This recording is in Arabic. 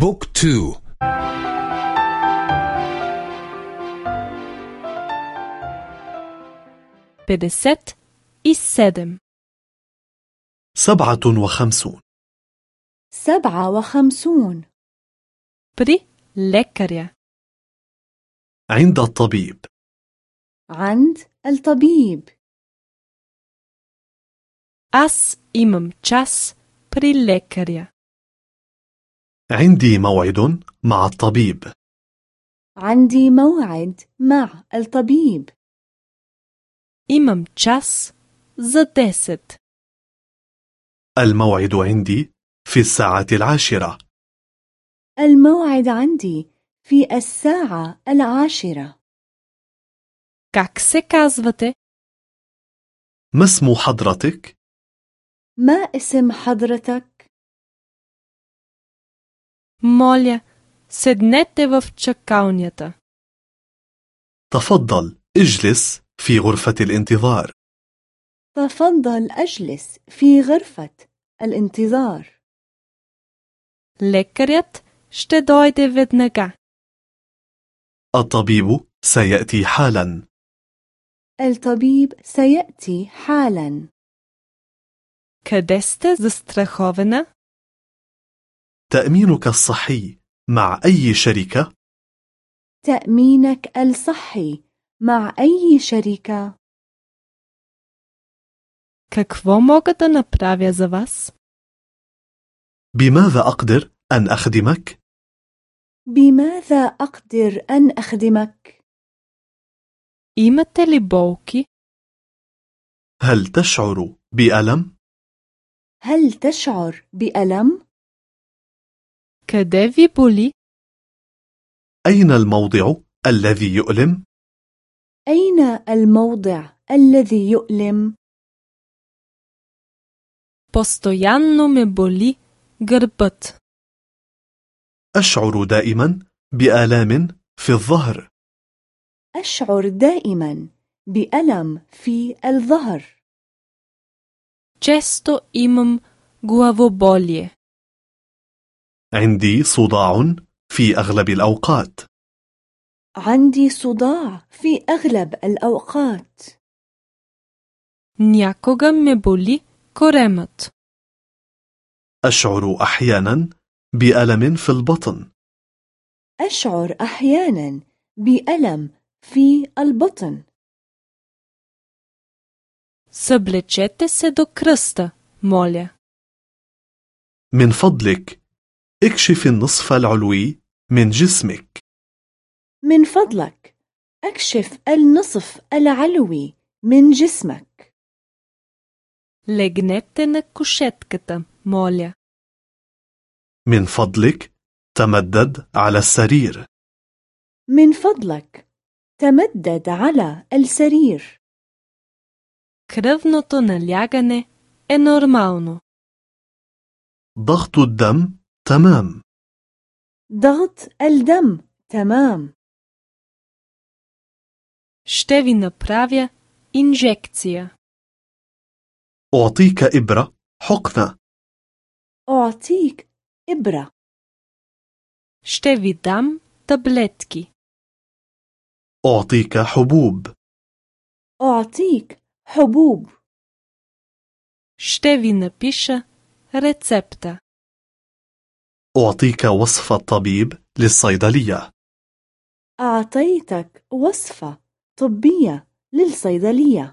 book two. петдесет и седем سبعة وخمسون. سبعة وخمسون. При лекаря. عند الطبيب. عند الطبيب. Аз имам час بري لكريا. عندي موعد مع الطبيب عندي موعد مع الطبيب Имам час за 10. الموعد عندي في الساعة العاشرة الموعد عندي في الساعة العاشرة Как се казвате? ما اسم حضرتك؟ ما اسم حضرتك؟ Моля, седнете в чакалнята. تفضل اجلس في غرفة الانتظار تفضل أجلس في غرفة الانتظار Лекарят ще дойде веднага. الطبيب سيأتي حالا الطبيب سيأتي حالا Къде сте застрахована? تأمينك الصحي مع أي شركة؟ تأمينك الصحي مع أي شركة؟ Какво мога да направя за вас? بماذا أقدر أن أخدمك؟ بماذا أقدر أن أخدمك؟ Имате ли болки? هل تشعر بألم؟ هل تشعر بألم؟ Къде ви боли? أين الموضع الذي يؤلم؟ أين الموضع الذي يؤلم؟ Постоянно ме боли гърбът. أشعر دائما بآلام في الظهر أشعر دائما بألم في الظهر Често имам главоболие. عندي صداع في أغلب الأوقات عندي صداع في أغلب الأوقات Някога ме боли коремът. أشعر أحيانا بألم في البطن أشعر أحيانا بألم في البطن Съблечете се до кръста, моля. من فضلك اكشف النصف العلوي من جسمك من فضلك أكشف النصف العلوي من جسمك Легнете на кушетката, моля. من فضلك تمدد على السرير من فضلك تمدد على السرير Кръвното налягане е нормално. ضغط الدم تمام ضغط الدم تمام Ще ви направя инжекция. أعطيك إبرة حقنة أعطيك إبرة Ще ви дам таблетки. أعطيك حبوب أعطيك حبوب Ще ви напиша рецепта. أعطيك وصف الطبيب للصيدلية. أعطيتك وصفة طبية للصيدلية.